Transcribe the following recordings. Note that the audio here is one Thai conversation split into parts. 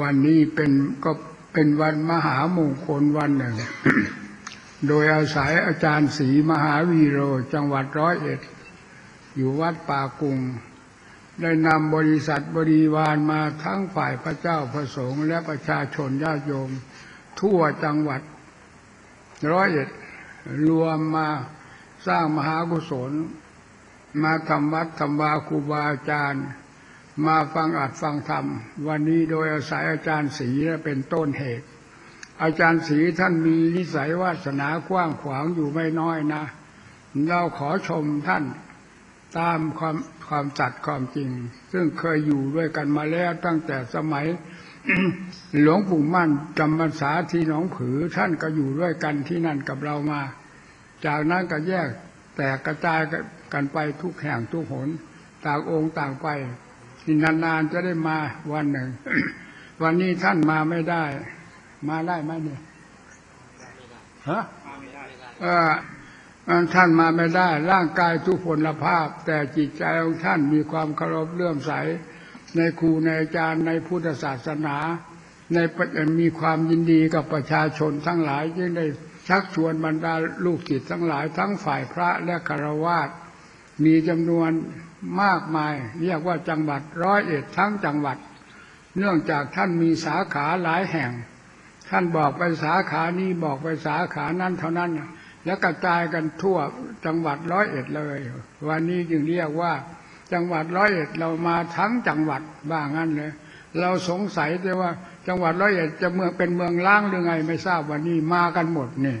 วันนี้เป็นก็เป็นวันมหามงคลวันหนึ่ง โดยอาศัยอาจารย์ศรีมหาวีโรจังหวัดร้อยเอ็ด อยู่วัดป่ากุง ได้นำบริษัทบริวารมาทั้งฝ่ายพระเจ้าพระสงฆ์และประชาชนญาติโยม ทั่วจังหวัดร้อยเอ็ด รวมมาสร้างมหากุศล มาทำวัดทำวาครูบาอาจารย์ มาฟังอัดฟังธรรม วันนี้โดยอาศัยอาจารย์ศรีเป็นต้นเหตุ อาจารย์ศรีท่านมีนิสัยวาสนากว้างขวางอยู่ไม่น้อยนะ เราขอชมท่านตามความความจัดความจริง ซึ่งเคยอยู่ด้วยกันมาแล้วตั้งแต่สมัยหลวงปู่มั่นจำพรรษาที่หนองผือท่านก็อยู่ด้วยกันที่นั่นกับเรามา จากนั้นก็แยกแตกกระจายกันไปทุกแห่งทุกหน ต่างองค์ต่างไป นานๆจะได้มาวันหนึ่ง วันนี้ท่านมาไม่ได้ มาได้ไหมเนี่ยฮะเออท่านมาไม่ได้ ร่างกายทุกพลภาพ แต่จิตใจของท่านมีความเคารพเลื่อมใส ในครูในอาจารย์ในพุทธศาสนา ในมีความยินดีกับประชาชนทั้งหลายจึงได้ชักชวนบรรดาลูกศิษย์ทั้งหลายทั้งฝ่ายพระและคารวาสมีจำนวน มากมาย เรียกว่าจังหวัดร้อยเอ็ดทั้งจังหวัด เนื่องจากท่านมีสาขาหลายแห่ง ท่านบอกไปสาขานี้บอกไปสาขานั้นเท่านั้น แล้วกระจายกันทั่วจังหวัดร้อยเอ็ดเลย วันนี้จึงเรียกว่าจังหวัดร้อยเอ็ดเรามาทั้งจังหวัดบ้างั้นเลยเราสงสัยแต่ว่า จังหวัดร้อยเอ็ดจะเมืองเป็นเมืองล้างหรือไงไม่ทราบวันนี้มากันหมดนี่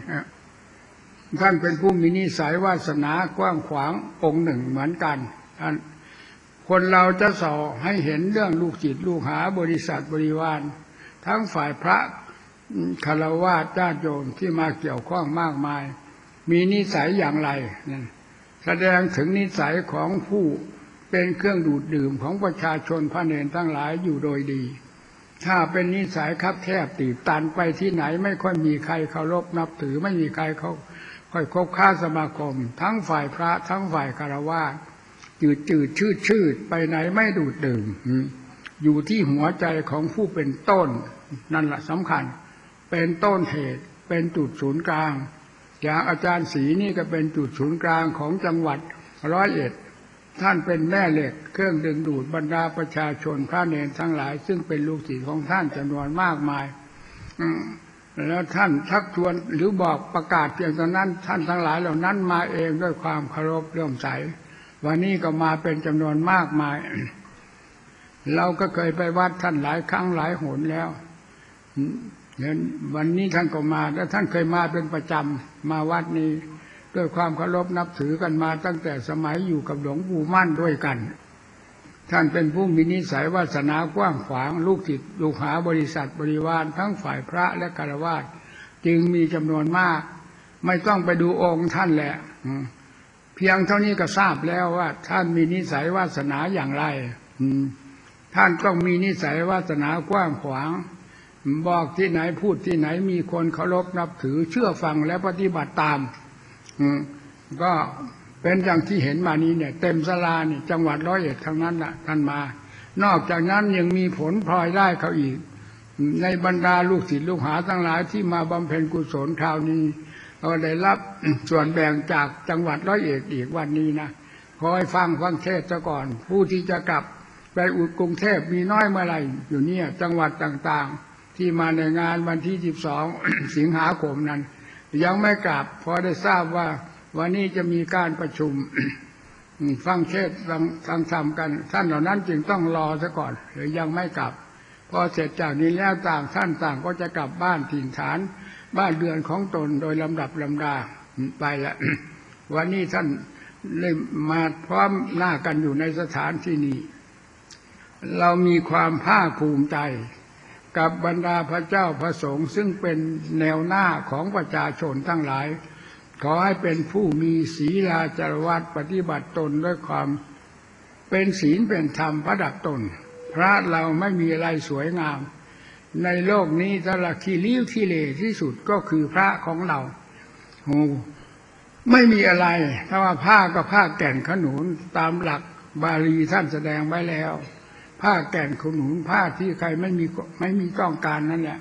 ท่านเป็นผู้มีนิสัยวาสนากว้างขวางองค์หนึ่งเหมือนกันท่าน คนเราจะสอให้เห็นเรื่องลูกจิตลูกหาบริษัทบริวาร ทั้งฝ่ายพระคารวะญาติโยมที่มาเกี่ยวข้องมากมาย มีนิสัยอย่างไรนั่นแสดงถึงนิสัยของผู้เป็นเครื่องดูดดื่มของประชาชนพระเนรทั้งหลายอยู่โดยดี ถ้าเป็นนิสัยคับแคบตีบตันไปที่ไหนไม่ค่อยมีใครเคารพนับถือไม่มีใครเขาค่อยคบค้าสมาคม ทั้งฝ่ายพระทั้งฝ่ายคารวะ จืดจืดชืดชืดไปไหนไม่ดูดดื่มอยู่ที่หัวใจของผู้เป็นต้น นั่นแหละสำคัญ เป็นต้นเหตุเป็นจุดศูนย์กลาง อย่างอาจารย์ศรีนี่ก็เป็นจุดศูนย์กลางของจังหวัดร้อยเอ็ดท่านเป็นแม่เหล็กเครื่องดึงดูดบรรดาประชาชนพระเนรทั้งหลาย ซึ่งเป็นลูกศิษย์ของท่านจำนวนมากมายแล้วท่านชักชวนหรือบอกประกาศเพียงตอนนั้น ท่านทั้งหลายเหล่านั้นมาเองด้วยความเคารพเลื่อมใส วันนี้ก็มาเป็นจำนวนมากมาย เราก็เคยไปวัดท่านหลายครั้งหลายหนแล้วเนี่ยวันนี้ท่านก็มาแล้วท่านเคยมาเป็นประจำมาวัดนี้ด้วยความเคารพนับถือกันมาตั้งแต่สมัยอยู่กับหลวงปู่มั่นด้วยกัน ท่านเป็นผู้มีนิสัยวาสนากว้างขวางลูกจิตลูกหาบริษัทบริวารทั้งฝ่ายพระและคารวะจึงมีจำนวนมาก ไม่ต้องไปดูองค์ท่านแหละ พียงเท่านี้ก็ทราบแล้วว่า ท่านมีนิสัยวาสนาอย่างไรท่านต้องมีนิสัยวาสนากว้างขวาง บอกที่ไหนพูดที่ไหนมีคนเคารพนับถือเชื่อฟังและปฏิบัติตามก็เป็นอย่างที่เห็นมานี้เนี่ย เต็มสลานี่จังหวัดร้อยเอ็ดทั้งนั้นแหละท่านมา นอกจากนั้นยังมีผลพลอยได้เขาอีก ในบรรดาลูกศิษย์ลูกหาทั้งหลายที่มาบำเพ็ญกุศลคราวนี้ เราได้รับส่วนแบ่งจากจังหวัดร้อยเอ็ดอีกวันนี้นะคอยฟังฟังเทศซะก่อน ผู้ที่จะกลับไปอุดกรุงเทพมีน้อยเมื่อไรอยู่เนี่ยจังหวัดต่างๆ ที่มาในงานวันที่สิบสองสิงหาคมนั้น ยังไม่กลับพอได้ทราบว่าวันนี้จะมีการประชุมฟังเทศฟังฟังธรรมกัน ท่านเหล่านั้นจึงต้องรอซะก่อน หรือยังไม่กลับ พอเสร็จจากนี้แล้วต่างท่านต่างก็จะกลับบ้านถิ่นฐาน บ้านเรือนของตนโดยลำดับลำดาไปละวันนี้ท่านเลยมาพร้อมหน้ากันอยู่ในสถานที่นี้ เรามีความภาคภูมิใจ กับบรรดาพระเจ้าพระสงฆ์ซึ่งเป็นแนวหน้าของประชาชนทั้งหลาย ขอให้เป็นผู้มีศีลาจารวัตปฏิบัติตนด้วยความเป็นศีลเป็นธรรมประดับตน พระเราไม่มีอะไรสวยงาม ในโลกนี้ถ้าละขี้ริ้วขี้เลที่สุดก็คือพระของเราโอ้ไม่มีอะไร ถ้าว่าผ้าก็ผ้าแก่นขนุนตามหลักบาลีท่านแสดงไว้แล้ว ผ้าแก่นขนุนผ้าที่ใครไม่มีไม่มีต้องการนั่นแหละ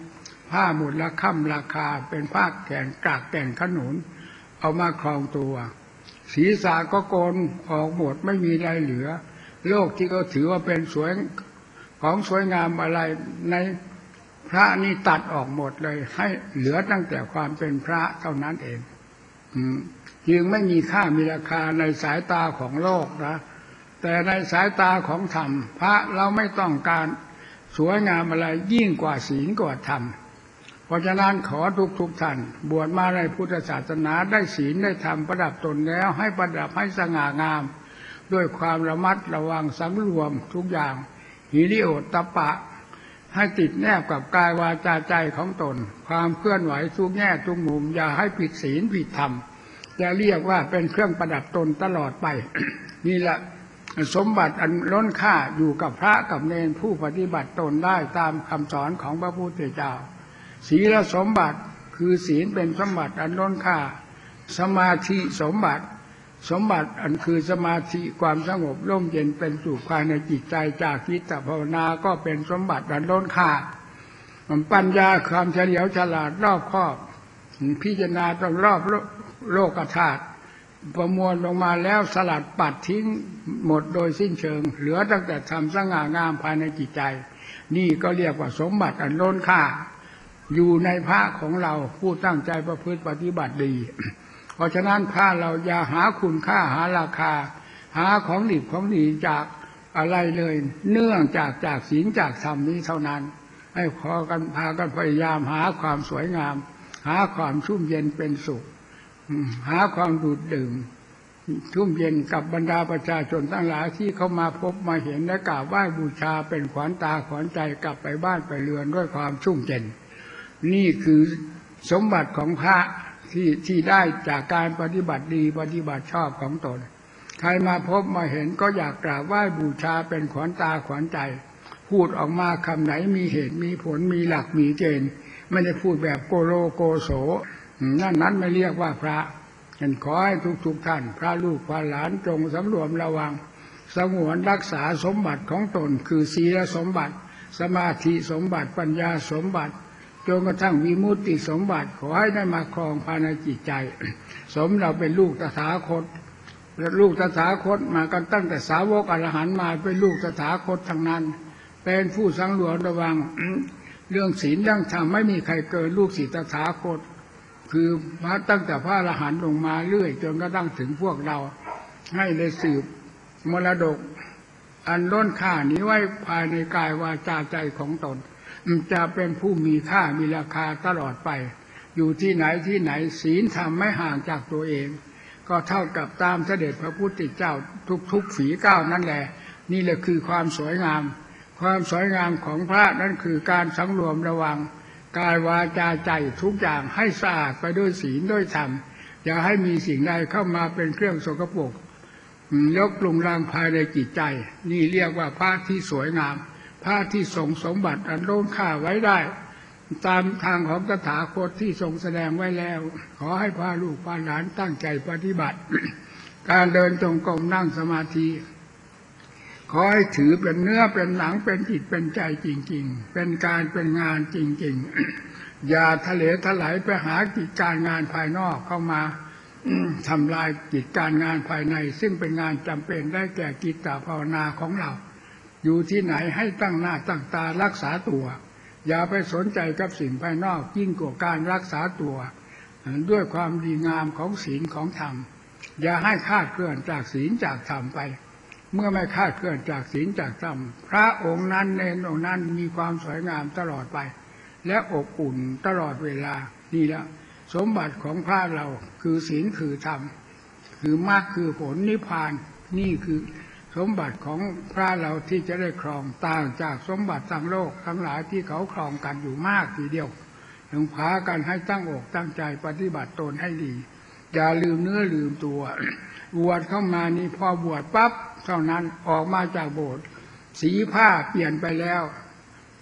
ผ้าหมดละค่ำราคาเป็นผ้าแก่นกากแก่นขนุน เอามาครองตัว ศีรษะก็โกนออกหมดไม่มีอะไรเหลือ โลกที่เขาถือว่าเป็นสวยของสวยงามอะไรใน พระนี่ตัดออกหมดเลย ให้เหลือตั้งแต่ความเป็นพระเท่านั้นเองจึงไม่มีค่ามีราคาในสายตาของโลกนะแต่ในสายตาของธรรม พระเราไม่ต้องการสวยงามอะไรยิ่งกว่าศีลกว่าธรรมเพราะฉะนั้นขอทุกทุกท่าน บวชมาในพุทธศาสนาได้ศีลได้ธรรมประดับตนแล้ว ให้ประดับให้สง่างาม ด้วยความระมัดระวังสังรวมทุกอย่างหิริโอตตปปะ ให้ติดแนบกับกายวาจาใจของตน ความเคลื่อนไหวทุกแง่ทุกมุม อย่าให้ผิดศีลผิดธรรมจะเรียกว่าเป็นเครื่องประดับตนตลอดไป นี่แหละสมบัติอันล้นค่าอยู่กับพระกับเนรผู้ปฏิบัติตนได้ตามคำสอนของพระพุทธเจ้า ศีลสมบัติคือศีลเป็นสมบัติอันล้นค่า สมาธิสมบัติ สมบัติอันคือสมาธิความสงบร่มเย็นเป็นสุขภายในจิตใจจากคิดภาวนาก็เป็นสมบัติอันล้นค่าปัญญาความเฉลียวฉลาดรอบครอบ พิจารณาต้งรอบโลโลกธาตุประมวลลงมาแล้วสลัดปัดทิ้งหมดโดยสิ้นเชิง เหลือตั้งแต่ทำสง่างามภายในจิตใจ นี่ก็เรียกว่าสมบัติอันล้นค่า อยู่ในพระของเราผู้ตั้งใจประพฤติปฏิบัติดี เพราะฉะนั้นพระเราอย่าหาคุณค่าหาราคา หาของดีของดีจากอะไรเลย เนื่องจากจากศีลจากธรรมนี้เท่านั้น ให้ขอกันพากันพยายามหาความสวยงาม หาความชุ่มเย็นเป็นสุขหาความดูดดื่มชุ่มเย็นกับบรรดาประชาชนทั้งหลายที่เขามาพบมาเห็นและกราบไหว้บูชาเป็นขวัญตาขวัญใจกลับไปบ้านไปเรือนด้วยความชุ่มเย็น นี่คือสมบัติของพระ ที่ที่ได้จากการปฏิบัติดีปฏิบัติชอบของตน ใครมาพบมาเห็นก็อยากกราบไหว้บูชาเป็นขวัญตาขวัญใจ พูดออกมาคำไหนมีเหตุมีผลมีหลักมีเกณฑ์ไม่ได้พูดแบบโกโลโกโสนั่นนั้นไม่เรียกว่าพระฉันขอให้ทุกๆท่าน พระลูกพระหลานจงสำรวมระวัง สงวนรักษาสมบัติของตน คือศีลสมบัติ สมาธิสมบัติปัญญาสมบัติ จนกระทั่งวิมุตติสมบัติขอให้ได้มาครองภายในจิตใจ สมเราเป็นลูกตถาคตและลูกตถาคตมากันตั้งแต่สาวกอรหันต์มาเป็นลูกตถาคตทั้งนั้น เป็นผู้สังรวมระวังเรื่องศีลเรื่องธรรมไม่มีใครเกินลูกศิษย์ตถาคต คือพระตั้งแต่พระอรหันต์ลงมาเรื่อยจนกระทั่งถึงพวกเรา ให้ได้สืบมรดก อันล้นค่านี้ไว้ภายในกายวาจาใจของตน จะเป็นผู้มีค่ามีราคาตลอดไป อยู่ที่ไหนที่ไหนศีลธรรมไม่ห่างจากตัวเอง ก็เท่ากับตามเสด็จพระพุทธเจ้าทุกๆฝีก้าวนั่นแหละ นี่แหละคือความสวยงาม ความสวยงามของพระนั่นคือการสังรวมระวังกายวาจาใจทุกอย่างให้สะอาดไปด้วยศีลด้วยธรรมอย่าให้มีสิ่งใดเข้ามาเป็นเครื่องสกปรกยกลุงรางภายในจิตใจ นี่เรียกว่าพระที่สวยงาม พระที่ทรงสมบัติอันโล้นค่าไว้ได้ ตามทางของตถาคตที่ทรงแสดงไว้แล้ว ขอให้พาลูกพาหลานตั้งใจปฏิบัติ การเดินจงกรมนั่งสมาธิขอให้ถือเป็นเนื้อเป็นหนังเป็นจิตเป็นใจจริง ๆ เป็นการเป็นงานจริง ๆ อย่าทะเลถลายไปหากิจการงานภายนอกเข้ามาทำลายกิจการงานภายใน ซึ่งเป็นงานจำเป็นได้แก่กิจตภาวนาของเรา อยู่ที่ไหนให้ตั้งหน้าตั้งตารักษาตัว อย่าไปสนใจกับสิ่งภายนอกยิ่งกว่าการรักษาตัว ด้วยความดีงามของศีลของธรรม อย่าให้คาดเคลื่อนจากศีลจากธรรมไป เมื่อไม่คาดเคลื่อนจากศีลจากธรรม พระองค์นั้นเนนองค์นั้นมีความสวยงามตลอดไป และอบอุ่นตลอดเวลานี่แหละสมบัติของพระเราคือศีลคือธรรม คือมรรคคือผลนิพพานนี่คือ สมบัติของพระเราที่จะได้ครองต่างจากสมบัติทางโลกทั้งหลายที่เขาครองกันอยู่มากทีเดียวถึงพากันให้ตั้งอกตั้งใจปฏิบัติตนให้ดี อย่าลืมเนื้อลืมตัวบวชเข้ามานี่พอบวชปั๊บเท่านั้นออกมาจากโบสถ์สีผ้าเปลี่ยนไปแล้ว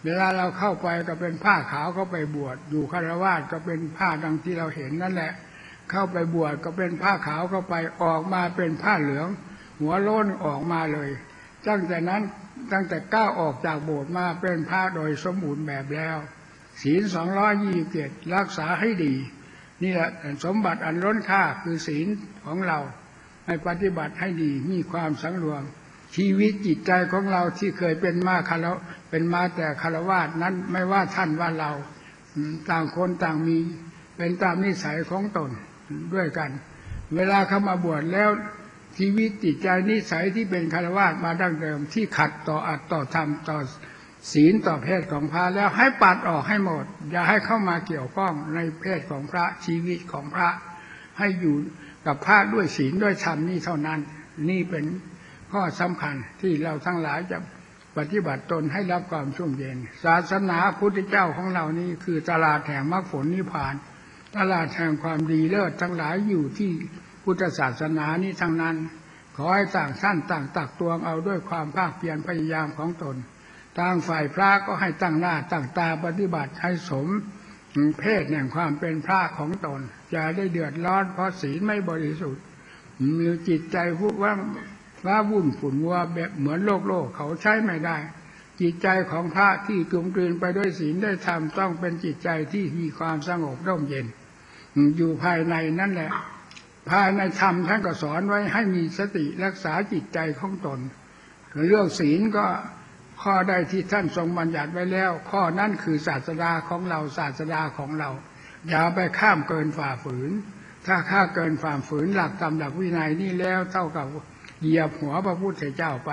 เวลาเราเข้าไปก็เป็นผ้าขาวเข้าไปบวชอยู่คารวาสก็เป็นผ้าดังที่เราเห็นนั่นแหละ เข้าไปบวชก็เป็นผ้าขาวเข้าไปออกมาเป็นผ้าเหลือง หัวโล้นออกมาเลย ตั้งแต่นั้นตั้งแต่ก้าวออกจากโบสถ์มาเป็นพระโดยสมบูรณ์แบบแล้ว ศีลสองร้อยี่สิบเจ็ดรักษาให้ดี นี่แหละสมบัติอันล้นค่าคือศีลของเรา ให้ปฏิบัติให้ดีมีความสังรวม ชีวิตจิตใจของเราที่เคยเป็นมาคารวเป็นมาแต่คารวาสนั้นไม่ว่าท่านว่าเราต่างคนต่างมีเป็นตามนิสัยของตนด้วยกัน เวลาเข้ามาบวชแล้ว ชีวิตจิตใจนิสัยที่เป็นคารวาสมาดั้งเดิม ที่ขัดต่ออัตต่อธรรมต่อศีลต่อเพศของพระแล้วให้ปัดออกให้หมด อย่าให้เข้ามาเกี่ยวข้องในเพศของพระชีวิตของพระ ให้อยู่กับพระด้วยศีลด้วยธรรมนี่เท่านั้น นี่เป็นข้อสำคัญที่เราทั้งหลายจะปฏิบัติตนให้รับความชุ่มเย็น ศาสนาพุทธเจ้าของเรานี่คือตลาดแห่งมรรคผลนิพพาน ตลาดแห่งความดีเลิศทั้งหลายอยู่ที่ พุทธศาสนานี้ทั้งนั้น ขอให้ต่างท่านต่างตักตวงเอาด้วยความภาคเพียรพยายามของตนทางฝ่ายพระก็ให้ตั้งหน้าตั้งตาปฏิบัติให้สมเพศแห่งความเป็นพระของตนอย่าได้เดือดร้อนเพราะศีลไม่บริสุทธิ์มีจิตใจผู้ว่าว่าวุ่นฝุ่นวัวแบบเหมือนโลกโลกเขาใช้ไม่ได้ จิตใจของพระที่กลมกลืนไปด้วยศีลได้ธรรมต้องเป็นจิตใจที่มีความสงบร่มเย็น อยู่ภายในนั่นแหละ ภายในธรรมท่านก็สอนไว้ให้มีสติรักษาจิตใจของตนเรื่องศีลก็ข้อใดที่ท่านทรงบัญญัติไว้แล้ว ข้อนั้นคือศาสดาของเราศาสดาของเรา อย่าไปข้ามเกินฝ่าฝืน ถ้าข้าเกินฝ่าฝืนหลักธรรมหลักวินัยนี่แล้วเท่ากับเหยียบหัวพระพุทธเจ้าไป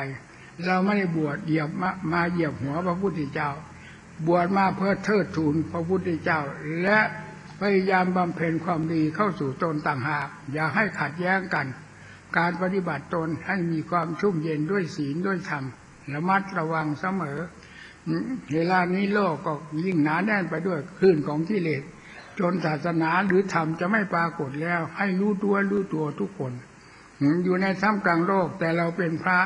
เราไม่ได้บวชเหยียบมามาเหยียบหัวพระพุทธเจ้า บวชมาเพื่อเทิดทูนพระพุทธเจ้า และ พยายามบำเพ็ญความดีเข้าสู่ตนต่างหาก อย่าให้ขัดแย้งกัน การปฏิบัติตนให้มีความชุ่มเย็นด้วยศีลด้วยธรรมระมัดระวังเสมอ เวลานี้โลกก็ยิ่งหนาแน่นไปด้วยคลื่นของกิเลสจนศาสนาหรือธรรมจะไม่ปรากฏแล้ว ให้รู้ตัวรู้ตัวทุกคนอืมอยู่ในท่ามกลางโลกแต่เราเป็นพระ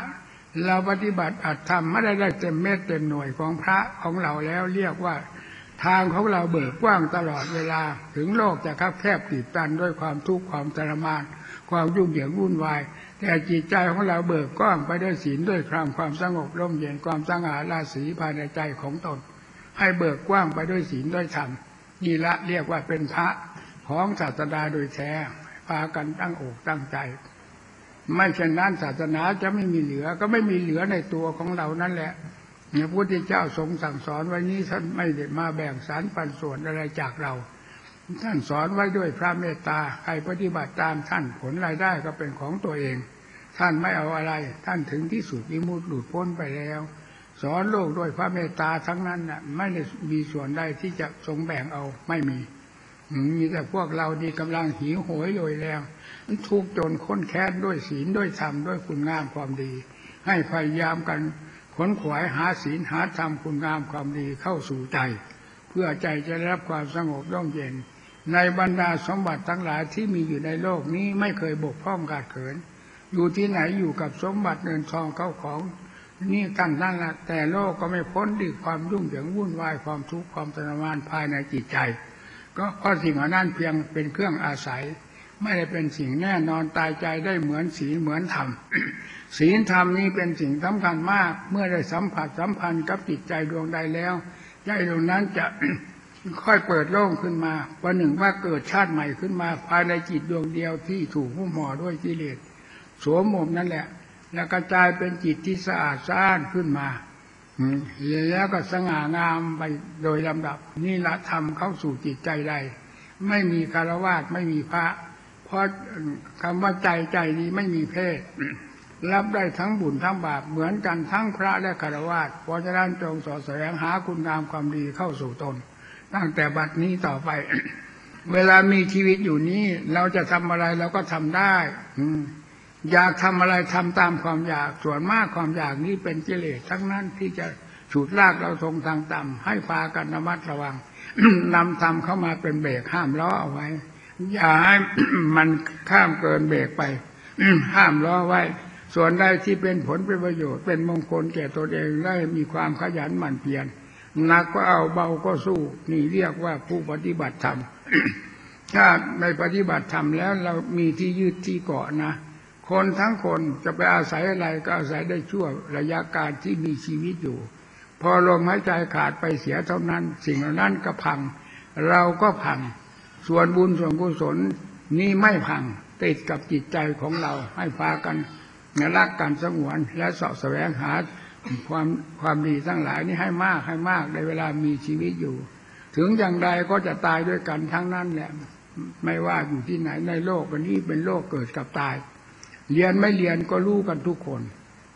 เราปฏิบัติอัตธรรมไม่ได้ได้เต็มเม็ดเต็มหน่วยของพระของเราแล้วเรียกว่า ทางของเราเบิกกว้างตลอดเวลา ถึงโลกจะคับแคบติดตันด้วยความทุกข์ความทรมาน ความยุ่งเหยิงวุ่นวาย แต่จิตใจของเราเบิกกว้างไปด้วยศีลด้วยความความสงบร่มเย็นความสง่าราศีภายในใจของตน ให้เบิกกว้างไปด้วยศีลด้วยธรรมนี่ละเรียกว่าเป็นพระของศาสดาโดยแท้พากันตั้งอกตั้งใจ ไม่เช่นนั้นศาสนาจะไม่มีเหลือก็ไม่มีเหลือในตัวของเรานั่นแหละ พระพุทธเจ้าทรงสั่งสอนไว้นี้ท่านไม่ได้มาแบ่งสารปันส่วนอะไรจากเรา ท่านสอนไว้ด้วยพระเมตตาใครปฏิบัติตามท่านผลรายได้ก็เป็นของตัวเอง ท่านไม่เอาอะไร ท่านถึงที่สุดวิมุตติหลุดพ้นไปแล้ว สอนโลกด้วยพระเมตตาทั้งนั้นน่ะ ไม่ได้มีส่วนใดที่จะทรงแบ่งเอาไม่มีมีแต่พวกเราดีกำลังหิวโหยโดยแรงทุกจนค้นแค้นด้วยศีลด้วยธรรมด้วยคุณงามความดี ให้พยายามกัน ขนขวายหาศีลหาธรรมคุณงามความดีเข้าสู่ใจ เพื่อใจจะได้รับความสงบร่มเย็น ในบรรดาสมบัติทั้งหลายที่มีอยู่ในโลกนี้ไม่เคยบกพร่องขาดเขิน อยู่ที่ไหนอยู่กับสมบัติเงินทองเข้าของนี่ตั้งนั่นละแต่โลกก็ไม่พ้นดีความยุ่งเหยิงวุ่นวายความทุกข์ความทรมานภายในจิตใจ ก็เพราะสิ่งเหล่านั้นเพียงเป็นเครื่องอาศัย ไม่ได้เป็นสิ่งแน่นอนตายใจได้เหมือนศีลเหมือนธรรม ศีลธรรมนี้เป็นสิ่งสำคัญมาก เมื่อได้สัมผัสสัมพันธ์กับจิตใจดวงใดแล้วใจดวงนั้นจะค่อยเปิดโล่งขึ้นมาวันหนึ่งว่าเกิดชาติใหม่ขึ้นมา ภายในจิตดวงเดียวที่ถูกหุ้มห่อด้วยกิเลสสวมหมวกนั่นแหละ แล้วกระจายเป็นจิตที่สะอาดสะอ้านขึ้นมาอแล้วก็สง่างามไปโดยลำดับ นี่ละธรรมเข้าสู่จิตใจใด ไม่มีคารวาสไม่มีพระ เพราะคำว่าใจใจนี้ไม่มีเพศ รับได้ทั้งบุญทั้งบาปเหมือนกันทั้งพระและคารวาสเพราะฉะนั้นจงสอดแสวงหาคุณงามความดีเข้าสู่ตน ตั้งแต่บัดนี้ต่อไป เวลามีชีวิตอยู่นี้ เราจะทำอะไรเราก็ทำได้ อือยากทำอะไรทำตามความอยากส่วนมากความอยากนี้เป็นกิเลสทั้งนั้นที่จะฉุดลากเราทงทางต่ำให้พากันระมัดระวังนำธรรมเข้ามาเป็นเบรกห้ามล้อเอาไว้ อย่าให้มันข้ามเกินเบรกไป ห้ามล้อไว้ ส่วนใดที่เป็นผลเป็นประโยชน์ เป็นมงคลแก่ตนเองได้มีความขยันหมั่นเพียรหนักก็เอาเบาก็สู้นี่เรียกว่าผู้ปฏิบัติธรรมถ้าในปฏิบัติธรรมแล้วเรามีที่ยืดที่เกาะนะ คนทั้งคนจะไปอาศัยอะไรก็อาศัยได้ชั่วระยะการที่มีชีวิตอยู่ พอลมหายใจขาดไปเสียเท่านั้น สิ่งเหล่านั้นก็พัง เราก็พัง ส่วนบุญส่วนกุศลนี้ไม่พังติดกับจิตใจของเราให้พากัน รักกันสงวนและสาะแสวงหาความความดีทั้งหลายนี้ให้มากให้มากในเวลามีชีวิตอยู่ ถึงอย่างใดก็จะตายด้วยกันทั้งนั้นแหละ ไม่ว่าอยู่ที่ไหนในโลกอันนี้เป็นโลกเกิดกับตาย เรียนไม่เรียนก็รู้กันทุกคน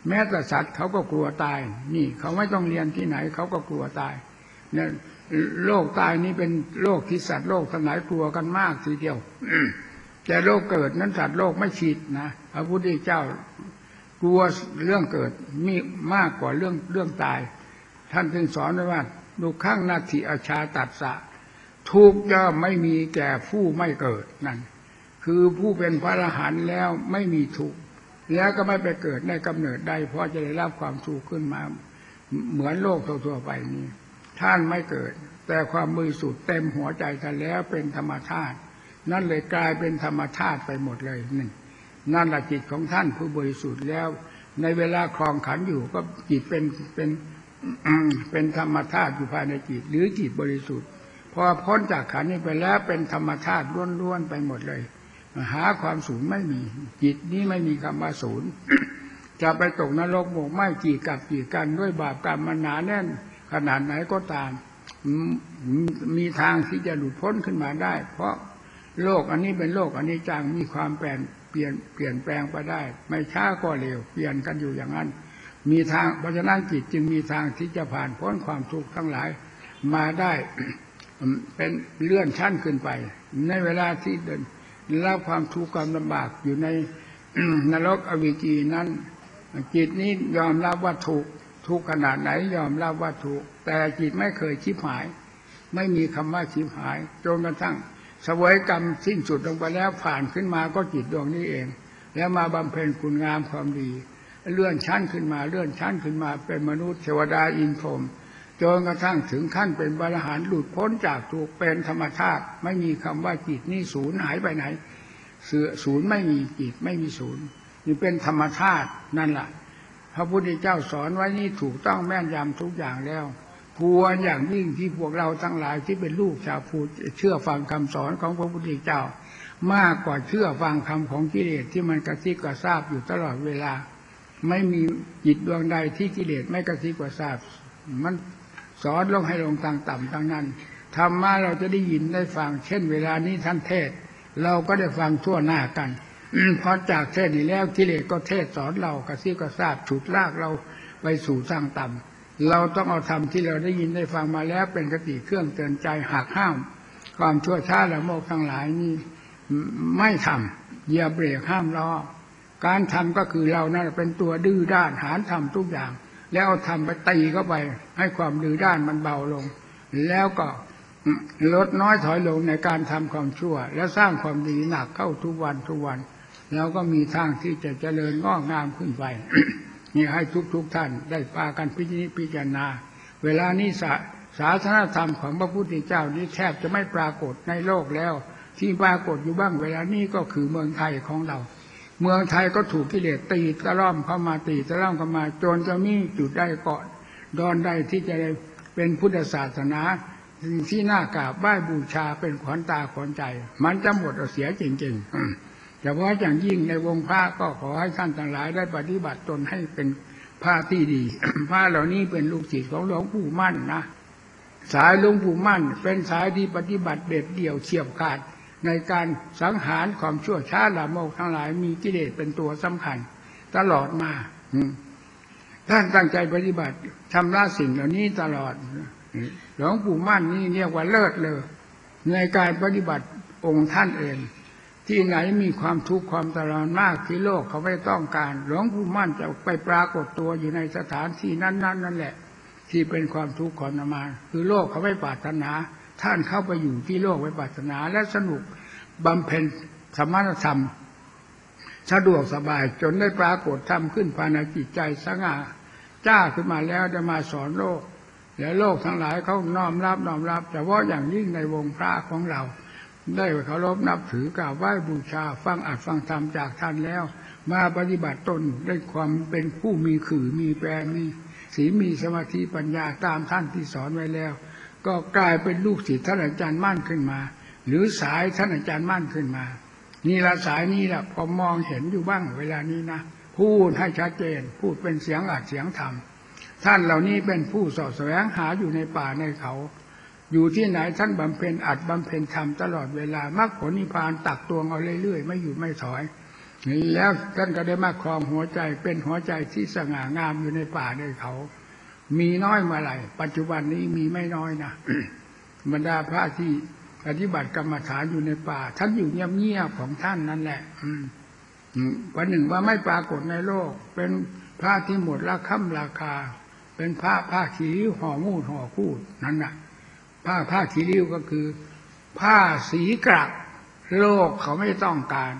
แม้แต่สัตว์เขาก็กลัวตาย นี่เขาไม่ต้องเรียนที่ไหนเขาก็กลัวตายเนี่ยโลกตายนี้เป็นโลกที่สัตว์โลกทั้งหลายกลัวกันมากทีเดียวแต่โลกเกิดนั้นสัตว์โลกไม่ฉีดนะพระพุทธเจ้า กลัวเรื่องเกิดมีมากกว่าเรื่องเรื่องตาย ท่านจึงสอนไว้ว่าดูข้างนาทีอาชาตัดสะ ทุกย่อมไม่มีแก่ผู้ไม่เกิดนั่นคือผู้เป็นพระอรหันต์แล้วไม่มีทุกข์แล้วก็ไม่ไปเกิดในกำเนิดใดเพราะจะได้รับความทุกข์ขึ้นมา เหมือนโลกทั่วๆไปนี้ ท่านไม่เกิด แต่ความมือสุดเต็มหัวใจท่านแล้วเป็นธรรมชาตินั่นเลยกลายเป็นธรรมชาติไปหมดเลยหนี่ง นั่นแหละจิตของท่านผู้บริสุทธิ์แล้ว ในเวลาคลองขันอยู่ก็จิตเป็นเป็นเป็นธรรมชาติอยู่ภายในจิต หรือจิตบริสุทธิ์พอพ้นจากขันนี้ไปแล้วเป็นธรรมชาติล้วนๆไปหมดเลย หาความสูญไม่มี จิตนี้ไม่มีคำว่าศูนย์จะไปตกนรกหมกไหม่กี่กับกี่กันด้วยบาปกรรมมันหนาแน่น ขนาดไหนก็ตาม มีทางที่จะหลุดพ้นขึ้นมาได้ เพราะโลกอันนี้เป็นโลกอันนี้จังมีความแปลน เปลี่ยนเปลี่ยนแปลงไปได้ ไม่ช้าก็เร็ว เปลี่ยนกันอยู่อย่างนั้น มีทางเพราะฉะนั้นจิตจึงมีทางที่จะผ่านพ้นความทุกข์ทั้งหลายมาได้เป็นเลื่อนชั้นขึ้นไป ในเวลาที่เดินรับความทุกข์ความลำบากอยู่ในนรกอวิจีนั้น จิตนี้ยอมรับว่าถูกทุกขนาดไหนยอมรับว่าถูก แต่จิตไม่เคยชิบหาย ไม่มีคำว่าชิบหายจนกระทั่ง สวยกรรมสิ้นสุดลงไปแล้วผ่านขึ้นมาก็จิตดวงนี้เอง แล้วมาบำเพ็ญคุณงามความดี เลื่อนชั้นขึ้นมาเลื่อนชั้นขึ้นมาเป็นมนุษย์เทวดาอินพรหมจนกระทั่งถึงขั้นเป็นบรหารหลุดพ้นจากถูกเป็นธรรมชาติไม่มีคำว่าจิตนี่ศูนย์หายไปไหนเสือศูนย์ไม่มีจิตไม่มีศูนย์นี่เป็นธรรมชาตินั่นแหละพระพุทธเจ้าสอนไว้นี่ถูกต้องแม่นยำทุกอย่างแล้ว ควรอย่างยิ่งที่พวกเราทั้งหลายที่เป็นลูกชาวพุทธเชื่อฟังคำสอนของพระพุทธเจ้า มากกว่าเชื่อฟังคำของกิเลสที่มันกระซิบกระซาบอยู่ตลอดเวลา ไม่มีจิตดวงใดที่กิเลสไม่กระซิบกระซาบ มันสอนลงให้ลงทางต่ำทางนั้นธรรมะเราจะได้ยินได้ฟัง เช่น เวลานี้ท่านเทศ เราก็ได้ฟังทั่วหน้ากันพอจากเทศนี้แล้วกิเลสก็เทศสอนเรากระซิบกระซาบฉุดลากเราไปสู่ทางต่ำ เราต้องเอาธรรมที่เราได้ยินได้ฟังมาแล้วเป็นกติเครื่องเตือนใจหักห้าม ความชั่วช้าละโมกทั้งหลายนี่ไม่ทำอย่าเบรกห้ามล้อการทำก็คือเรานั่นเป็นตัวดื้อด้านหานทำทุกอย่าง แล้วเอาทำไปตีเข้าไป ให้ความดื้อด้านมันเบาลง แล้วก็ลดน้อยถอยลงในการทำความชั่ว และสร้างความดีหนักเข้าทุกวันทุกวัน แล้วก็มีทางที่จะเจริญงอกงามขึ้นไป นี่ให้ทุกๆทท่านได้ปากันพิจิตพิจารณา เวลานี้ศาศาสนธรรมของพระพุทธเจ้านี้แทบจะไม่ปรากฏในโลกแล้ว ที่ปรากฏอยู่บ้างเวลานี้ก็คือเมืองไทยของเรา เมืองไทยก็ถูกกิเลสตีตะล่อมเข้ามาตีตะล่อมเข้ามาจนจะมีจุดได้เกาะดอนได้ที่จะได้เป็นพุทธศาสนาที่น่ากราบไหว้บูชาเป็นขวัญตาขวัญใจ มันจะหมดเสียจริง ๆ แต่ว่าอย่างยิ่งในวงพระก็ขอให้ท่านทั้งหลายได้ปฏิบัติตนให้เป็นพระที่ดีพระเหล่านี้เป็นลูกศิษย์ของหลวงปู่มั่นนะสายหลวงปู่มั่น เป็นสายที่ปฏิบัติเด็ดเดี่ยวเฉียบขาด ในการสังหารความชั่วช้าละโมกทั้งหลายมีกิเลสเป็นตัวสำคัญ ตลอดมาท่านตั้งใจปฏิบัติทำละสิ่งเหล่านี้ตลอดหลวงปู่มั่นนี่เรียกว่าเลิศเลยในการปฏิบัติองค์ท่านเอง ที่ไหนมีความทุกข์ความตรอนมากที่โลกเขาไม่ต้องการ หลวงปู่มั่นจะไปปรากฏตัวอยู่ในสถานที่นั้นๆนนนั่นแหละ ที่เป็นความทุกข์ของนมาคือโลกเขาไม่ปรารถนา ท่านเข้าไปอยู่ที่โลกไม่ปรารถนา และสนุกบำเพ็ญสมณธรรม สะดวกสบายจนได้ปรากฏธรรมขึ้นภายในจิตใจสง่าจ้าขึ้นมาแล้วจะมาสอนโลก แล้วโลกทั้งหลายเขาน้อมรับน้อมรับ แต่ว่าอย่างยิ่งในวงพระของเรา ได้เคารพนับถือกราบไหว้บูชา ฟังอัดฟังธรรมจากท่านแล้ว มาปฏิบัติตนด้วยความเป็นผู้มีขือมีแปรมีศีลมีสมาธิปัญญาตามท่านที่สอนไว้แล้ว ก็กลายเป็นลูกศิษย์ท่านอาจารย์มั่นขึ้นมา หรือสายท่านอาจารย์มั่นขึ้นมา นี่ละสายนี้แหละพอมองเห็นอยู่บ้างเวลานี้นะพูดให้ชัดเจน พูดเป็นเสียงอัดเสียงธรรมท่านเหล่านี้เป็นผู้สอดแสวงหาอยู่ในป่าในเขา อยู่ที่ไหนท่านบำเพ็ญอัดบำเพ็ญธรรมตลอดเวลามรรคผลนิพพานตักตวงเอาเรื่อยๆ ไม่หยุดไม่ถอยแล้วท่านก็ได้มาครองหัวใจเป็นหัวใจที่สง่างามอยู่ในป่าในเขา มีน้อยมาไหร่ปัจจุบันนี้มีไม่น้อยนะบรรดาพระที่ปฏิบัติกรรมฐานอยู่ในป่า ท่านอยู่เงียบๆของท่านนั่นแหละ อืมอืมวันหนึ่งว่าไม่ปรากฏในโลก เป็นพระที่หมดราค่ำราคา เป็นพระผ้าขีห่อมูดห่อคูดนั่นน่ะ ผ้าผ้าขีริ้วก็คือ ผ้าสีกรักโลกเขาไม่ต้องการ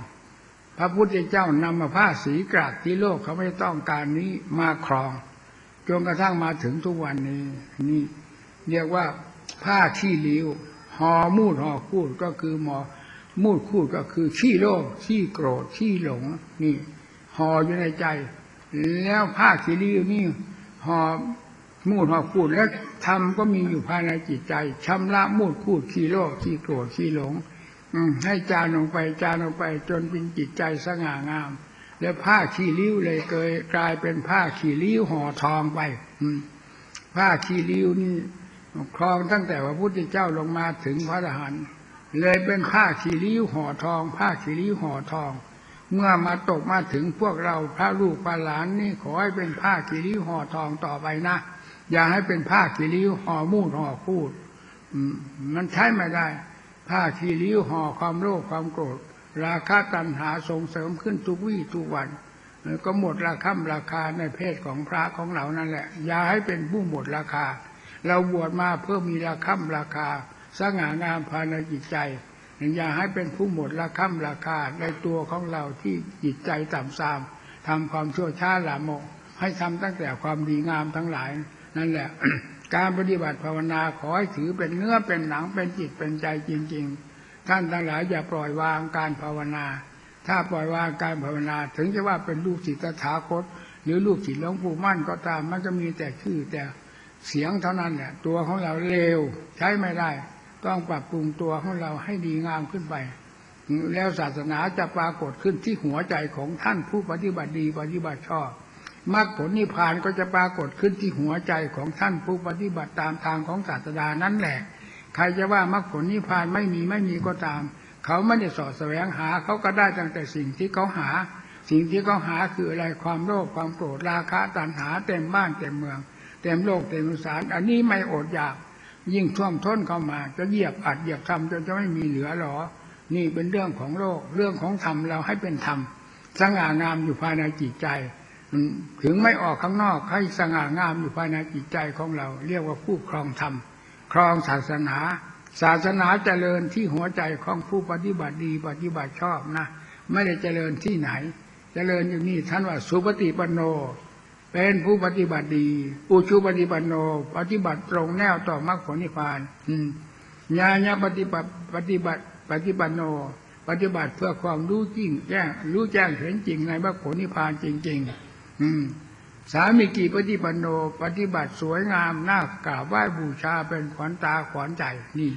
พระพุทธเจ้านำมาผ้าสีกรักที่โลกเขาไม่ต้องการนี้มาครองจนกระทั่งมาถึงทุกวันนี้ นี่เรียกว่าผ้าขี้ริ้วห่อมูดห่อคูดก็คือหมอมูดคูดก็คือขี้โลภขี้โกรธขี้หลง นี่ห่ออยู่ในใจ แล้วผ้าขี้ริ้วนี่ห่อ มูดห่อคูดแล้วทำก็มีอยู่ภายในจิตใจชำระมูดคูดขี้โลภขี้โกรธขี้หลงให้จานลงไปจานลงไป จนเป็นจิตใจสง่างาม แล้วผ้าขี้ริ้วเลยเกยกลายเป็นผ้าขี้ริ้วห่อทองไปผ้าขี้ริ้วนี่ครองตั้งแต่พระพุทธเจ้าลงมาถึงพระอรหันต์เลยเป็นผ้าขี้ริ้วห่อทอง ผ้าขี้ริ้วห่อทอง เมื่อมาตกมาถึงพวกเราพระลูกพระหลานนี่ขอให้เป็นผ้าขี้ริ้วห่อทองต่อไปนะ อย่าให้เป็นผ้าขี้ริ้วห่อมูดห่อคูดมันใช้ไม่ได้ ผ้าขี้ริ้วห่อความโลภความโกรธ ราคะตัณหาส่งเสริมขึ้นทุกวี่ทุกวันก็หมดราคาราคาในเพศของพระของเรานั่นแหละ อย่าให้เป็นผู้หมดราคา เราบวชมาเพื่อมีราคาราคา สง่างามภายในจิตใจ อย่าให้เป็นผู้หมดราคาราคาในตัวของเราที่จิตใจต่ำทรามทำความชั่วช้าหละโมกให้ทำตั้งแต่ความดีงามทั้งหลาย นั่นแหละ การปฏิบัติภาวนาขอให้ถือเป็นเนื้อเป็นหนังเป็นจิตเป็นใจจริง ๆ ท่านทั้งหลายอย่าปล่อยวางการภาวนา ถ้าปล่อยวางการภาวนา ถึงจะว่าเป็นลูกศิษย์ตถาคต หรือลูกศิษย์หลวงปู่มั่นก็ตามมันก็มีแต่ชื่อแต่เสียงเท่านั้นแหละตัวของเราเลวใช้ไม่ได้ ต้องปรับปรุงตัวของเราให้ดีงามขึ้นไป แล้วศาสนาจะปรากฏขึ้นที่หัวใจของท่านผู้ปฏิบัติดีปฏิบัติชอบ มรรคผลนิพพานก็จะปรากฏขึ้นที่หัวใจของท่านผู้ปฏิบัติตามทางของศาสดานั่นแหละ ใครจะว่ามรรคผลนิพพานไม่มีไม่มีก็ตาม เขาไม่ได้สอดแสวงหาเขาก็ได้ตั้งแต่สิ่งที่เขาหา สิ่งที่เขาหาคืออะไรความโลภความโกรธราคะตัณหาเต็มบ้านเต็มเมือง เต็มโลกเต็มสารอันนี้ไม่อดอยาก ยิ่งท่วมท้นเข้ามา จะเหยียบอัดเหยียบทำจนจะไม่มีเหลือหรอ นี่เป็นเรื่องของโลกเรื่องของธรรมเราให้เป็นธรรมสง่างามอยู่ภายในจิตใจ ถึงไม่ออกข้างนอกให้สง่างามอยู่ภายในจิตใจของเรา เรียกว่าผู้ครองธรรมครองศาสนา ศาสนาเจริญที่หัวใจของผู้ปฏิบัติดีปฏิบัติชอบนะไม่ได้เจริญที่ไหน เจริญอยู่นี่ท่านว่าสุปฏิปันโน เป็นผู้ปฏิบัติดีอุชุปฏิปันโน ปฏิบัติตรงแนวต่อมรรคผลนิพพานญาญาปฏิบัติปฏิบัติปฏิปันโน ปฏิบัติเพื่อความรู้จริงแจ้งรู้แจ้งเห็นจริงในมรรคผลนิพพานจริง ๆ อืม สามีกีปฏิปันโน ปฏิบัติสวยงามน่ากราบไหว้บูชาเป็นขวัญตาขวัญใจนี่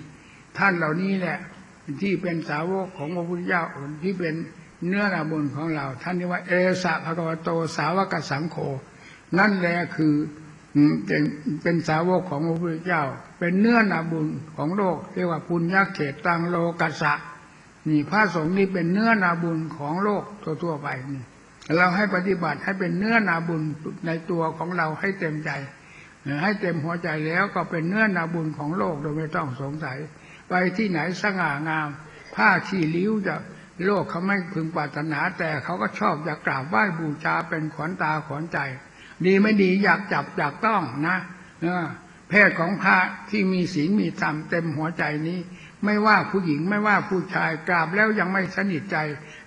ท่านเหล่านี้แหละ ที่เป็นสาวกของพระพุทธเจ้าที่เป็นเนื้อนาบุญของเรา ท่านเรียกว่า เอสะภะคะวโตสาวกสังโฆนั่นแหละคือเป็นเป็นสาวกของพระพุทธเจ้า เป็นเนื้อนาบุญของโลก เรียกว่าปุญญเขตตังโลกัสสะนี่พระสงฆ์นี่เป็นเนื้อนาบุญของโลกทั่วๆไปนี่ เราให้ปฏิบัติให้เป็นเนื้อนาบุญในตัวของเราให้เต็มใจ ให้เต็มหัวใจแล้วก็เป็นเนื้อนาบุญของโลกโดยไม่ต้องสงสัย ไปที่ไหนสง่างาม ผ้าขี้ริ้วจะโลกเขาไม่พึงปรารถนาแต่เขาก็ชอบอยากกราบไหว้บูชาเป็นขวัญตาขวัญใจ ดีไม่ดีอยากจับอยากต้องนะเออเพศของพระที่มีศีลมีธรรมเต็มหัวใจนี้ ไม่ว่าผู้หญิงไม่ว่าผู้ชายกราบแล้วยังไม่สนิทใจ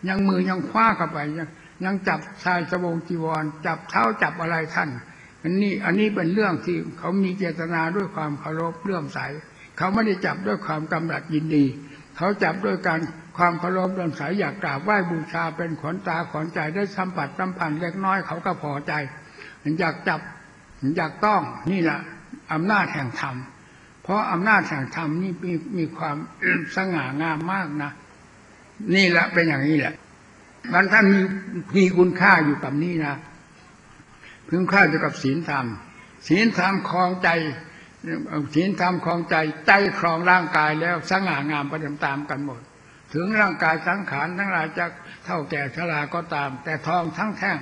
ยังมือยังคว้าเข้าไปยัง ยังจับชายสบงจีวร จับเท้าจับอะไรท่าน อันนี้อันนี้เป็นเรื่องที่เขามีเจตนาด้วยความเคารพเลื่อมใส เขาไม่ได้จับด้วยความกำหนัดยินดี เขาจับด้วยการความเคารพเริ่อมใสอยากกราบไหว้บูชาเป็นขนตาขอนใจได้สัมผัสสัมพันธ์เล็กน้อยเขาก็พอใจ อยากจับอยากต้องนี่แหละอำนาจแห่งธรรมเพราะอำนาจแห่งธรรมนี่มีมีความสง่างามมากนะ นี่แหละเป็นอย่างนี้แหละ มันท่านมีมีคุณค่าอยู่กับนี่นะพึงค่าอยู่กับศีลธรรมศีลธรรมครองใจศีลธรรมครองใจใจครองร่างกายแล้วสง่างามไปตามๆกันหมด ถึงร่างกายสังขารทั้งหลายจะเท่าแก่ชราก็ตาม แต่ทองทั้งแท่ง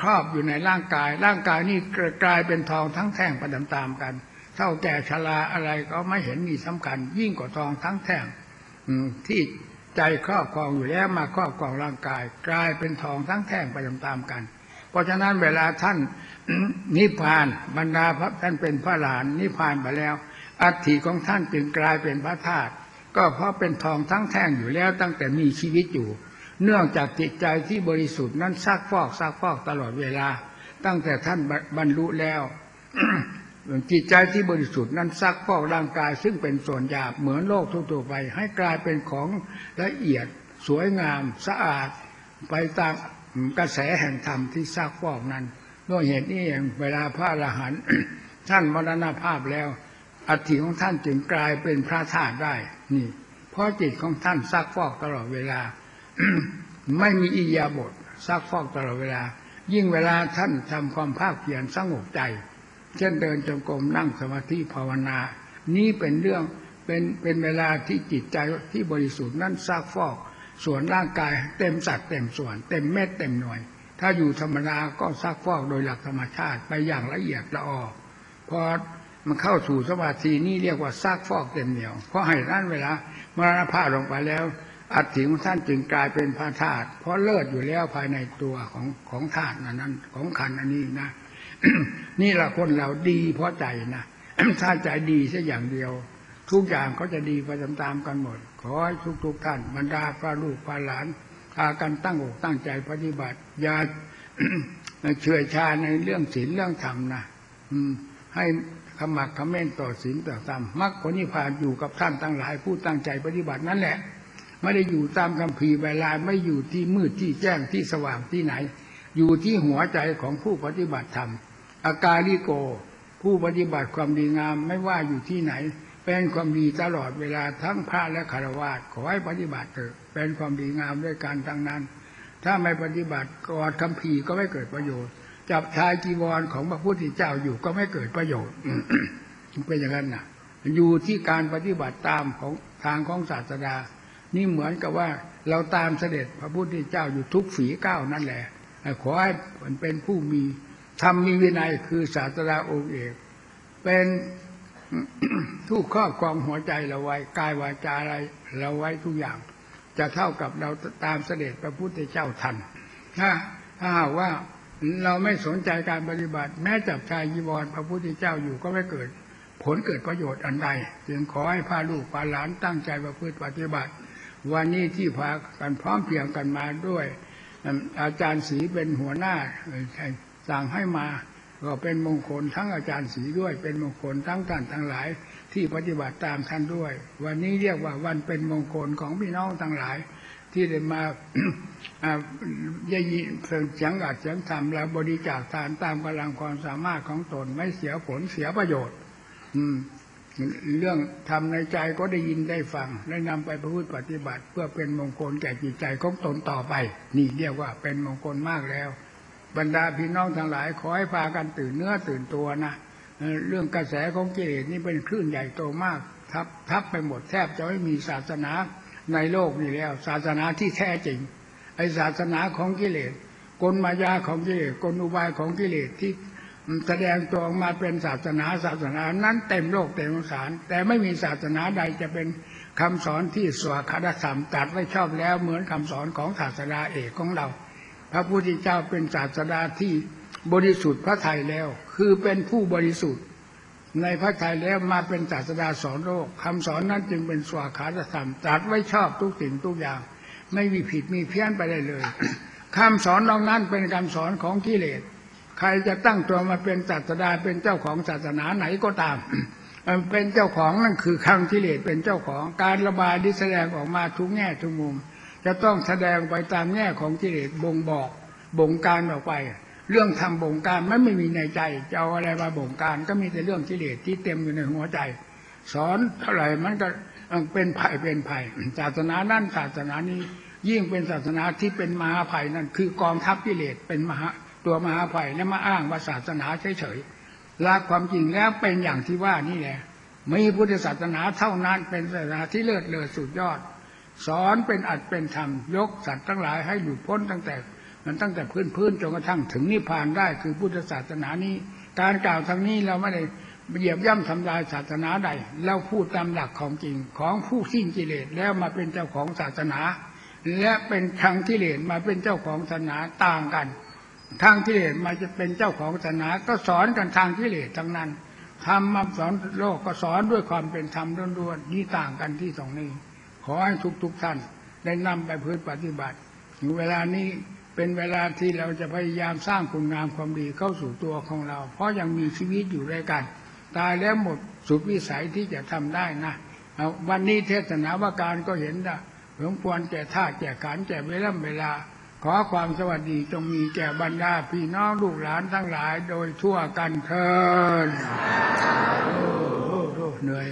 ครอบอยู่ในร่างกาย ร่างกายนี่กลายเป็นทองทั้งแท่งไปตามๆกัน เท่าแก่ชราอะไรก็ไม่เห็นมีสำคัญ ยิ่งกว่าทองทั้งแท่งที่ ใจครอบครองอยู่แล้วมาครอบครองร่างกาย กลายเป็นทองทั้งแท่งไปตามๆกัน เพราะฉะนั้นเวลาท่านนิพพานบรรดาพระท่านเป็นพระหลานนิพพานไปแล้ว อัฐิของท่านจึงกลายเป็นพระธาตุก็เพราะเป็นทองทั้งแท่งอยู่แล้วตั้งแต่มีชีวิตอยู่ เนื่องจากจิตใจที่บริสุทธิ์นั้นซักฟอกซักฟอกตลอดเวลา ตั้งแต่ท่านบรรลุแล้ว จิตใจที่บริสุทธิ์นั้นซักฟอกร่างกายซึ่งเป็นส่วนหยาบเหมือนโลกทั่วๆไป ให้กลายเป็นของละเอียดสวยงามสะอาด ไปตามกระแสแห่งธรรมที่ซักฟอกนั้นด้วยเหตุนี้เองเวลาพระอรหันต์ท่านมรณภาพแล้วอัฐิของท่านจึงกลายเป็นพระธาตุได้ นี่ เพราะจิตของท่านซักฟอกตลอดเวลา ไม่มีอิยาบทซักฟอกตลอดเวลา ยิ่งเวลาท่านทำความภาคเพียรสงบใจ เช่นเดินจงกรมนั่งสมาธิภาวนา นี้เป็นเรื่องเป็นเป็นเวลาที่จิตใจที่บริสุทธิ์นั้นซักฟอก ส่วนร่างกายเต็มสัดเต็มส่วน เต็มเม็ดเต็มหน่วย ถ้าอยู่ธรรมดาก็ซักฟอกโดยหลักธรรมชาติไปอย่างละเอียดละออพอมันเข้าสู่สมาธินี่เรียกว่าซักฟอกเต็มเหนียวเพราะให้นั้นเวลามรณภาพลงไปแล้วอัฐิของท่านจึงกลายเป็นพระธาตุเพราะเลิศอยู่แล้วภายในตัวของของธาตุนั้น ของขันอันนี้นะ นี่ละคนเราดีเพราะใจนะถ้าใจดีแค่อย่างเดียว ทุกอย่างก็จะดีไปตามๆกันหมด ขอให้ทุกๆท่านบรรดาพระลูกพระหลานพากันตั้งอกตั้งใจปฏิบัติอย่าเชื่อชาในเรื่องศีลเรื่องธรรมนะอืม ให้ขมักเขม้นต่อศีลต่อธรรมมรรคผลนิพพานอยู่กับท่านตั้งหลายผู้ตั้งใจปฏิบัตินั่นแหละ ไม่ได้อยู่ตามคำพีร์ใบลาไม่อยู่ที่มืดที่แจ้งที่สว่างที่ไหน อยู่ที่หัวใจของผู้ปฏิบัติธรรม อากาลิโก ผู้ปฏิบัติความดีงามไม่ว่าอยู่ที่ไหน เป็นความดีตลอดเวลาทั้งพระและคารวะขอให้ปฏิบัติเถอะเป็นความดีงามด้วยการทั้งนั้น ถ้าไม่ปฏิบัติกอดคำพีก็ไม่เกิดประโยชน์ จับชายจีวรของพระพุทธเจ้าอยู่ก็ไม่เกิดประโยชน์เป็นอย่างนั้นนะอยู่ที่การปฏิบัติตามของทางของศาสดา นี่เหมือนกับว่าเราตามเสด็จพระพุทธเจ้าอยู่ทุกฝีก้าวนั่นแหละ ขอให้เป็นผู้มี ธรรมมีวินัยคือศาสดาองค์เอกเป็นทุกครอบครองหัวใจเราไว้กายวาจาอะไรเราไว้ทุกอย่าง จะเท่ากับเราตามเสด็จพระพุทธเจ้าทันถ้าถ้าหากว่าเราไม่สนใจการปฏิบัติ แม้จับชายยีวรพระพุทธเจ้าอยู่ก็ไม่เกิด ผลเกิดประโยชน์อันใดจึงขอให้พาลูกพาหลานตั้งใจประพฤติปฏิบัติ วันนี้ที่พากันพร้อมเพียงกันมาด้วย อาจารย์ศรีเป็นหัวหน้า สั่งให้มา ก็เป็นมงคลทั้งอาจารย์ศรีด้วย เป็นมงคลทั้งท่านทั้งหลาย ที่ปฏิบัติตามท่านด้วย วันนี้เรียกว่าวันเป็นมงคลของพี่น้องทั้งหลาย ที่ได้มาย่ยิเสียงอัดเสียงทำและบริจาคทานตามกำลังความสามารถของตนไม่เสียผลเสียประโยชน์ อืมเรื่องทำในใจก็ได้ยินได้ฟังได้นำไปประพฤติปฏิบัติ เพื่อเป็นมงคลแก่จิตใจของตนต่อไป นี่เรียกว่าเป็นมงคลมากแล้ว บรรดาพี่น้องทั้งหลาย ขอให้พากันตื่นเนื้อตื่นตัวนะเรื่องกระแสของกิเลสนี่เป็นคลื่นใหญ่โตมาก ทับทับไปหมดแทบจะไม่มีศาสนาในโลกนี้แล้ว ศาสนาที่แท้จริง ไอศาสนาของกิเลสกลมายาของกิเลสกลอุบายของกิเลสที่แสดงตัวออกมาเป็นศาสนาศาสนานั้นเต็มโลกเต็มสาร แต่ไม่มีศาสนาใดจะเป็นคำสอนที่สวคตธรรมตัดไว้ชอบแล้วเหมือนคำสอนของศาสดาเอกของเรา พระพุทธเจ้าเป็นศาสดาที่บริสุทธิ์พระไทยแล้ว คือเป็นผู้บริสุทธิ์ ในพระไทยแล้วมาเป็นศาสดาสอนโลกคำสอนนั้นจึงเป็นสวาคาธรรมตัดไว้ชอบทุกสิ่งทุกอย่าง ไม่มีผิดมีเพี้ยนไปได้เลยคำสอนเหล่านั้นเป็นคำสอนของกิเลสใครจะตั้งตัวมาเป็นศาสดาเป็นเจ้าของศาสนาไหนก็ตามมันเป็นเจ้าของนั่นคือคำกิเลสเป็นเจ้าของการระบายที่แสดงออกมาทุกแง่ทุกมุม จะต้องแสดงไปตามแง่ของกิเลสบ่งบอกบ่งการออกไป เรื่องทำบ่งการมันไม่มีในใจจะเอาอะไรมาบ่งการ ก็มีแต่เรื่องกิเลสที่เต็มอยู่ในหัวใจ สอนเท่าไหร่มันก็เป็นภัยเป็นภัยศาสนานั่นศาสนานี้ยิ่งเป็นศาสนาที่เป็นมหาภัยนั่นคือกองทัพกิเลสเป็นมหาตัวมหาภัยแล้วมาอ้างว่าศาสนาเฉยๆลากความจริงแล้วเป็นอย่างที่ว่านี่แหละมีพุทธศาสนาเท่านั้นเป็นศาสนาที่เลิศเลอสุดยอด สอนเป็นอัดเป็นธรรมยกสัตว์ทั้งหลายให้หลุดพ้นตั้งแต่ มันตั้งแต่พื้นพื้นจนกระทั่งถึงนิพพานได้คือพุทธศาสนานี้ การกล่าวทางนี้เราไม่ได้เหยียบย่ำทำลายศาสนาใดเราพูดตามหลักของจริงของผู้สิ้นกิเลสแล้วมาเป็นเจ้าของศาสนา และเป็นทางกิเลสมาเป็นเจ้าของศาสนาต่างกัน ทางกิเลสมาจะเป็นเจ้าของศาสนาก็สอนกันทางกิเลสทั้งนั้นธรรมมาสอนโลกก็สอนด้วยความเป็นธรรมล้วนๆนี่ต่างกันที่ตรงนี้ ขอให้ทุกๆท่าน ได้นำไปพื้นปฏิบัติถึงเวลานี้เป็นเวลาที่เราจะพยายามสร้างคุณงามความดีเข้าสู่ตัวของเรา เพราะยังมีชีวิตอยู่ด้วยกัน ตายแล้วหมดสุดวิสัยที่จะทำได้นะเอาวันนี้เทศนาว่าการก็เห็นได้หลวงควรแก่ท่าแก่ขันแก่เวลาเวลา ขอความสวัสดีจงมีแก่บรรดาพี่น้องลูกหลานทั้งหลายโดยทั่วกันเทินโอ้โหเหนื่อย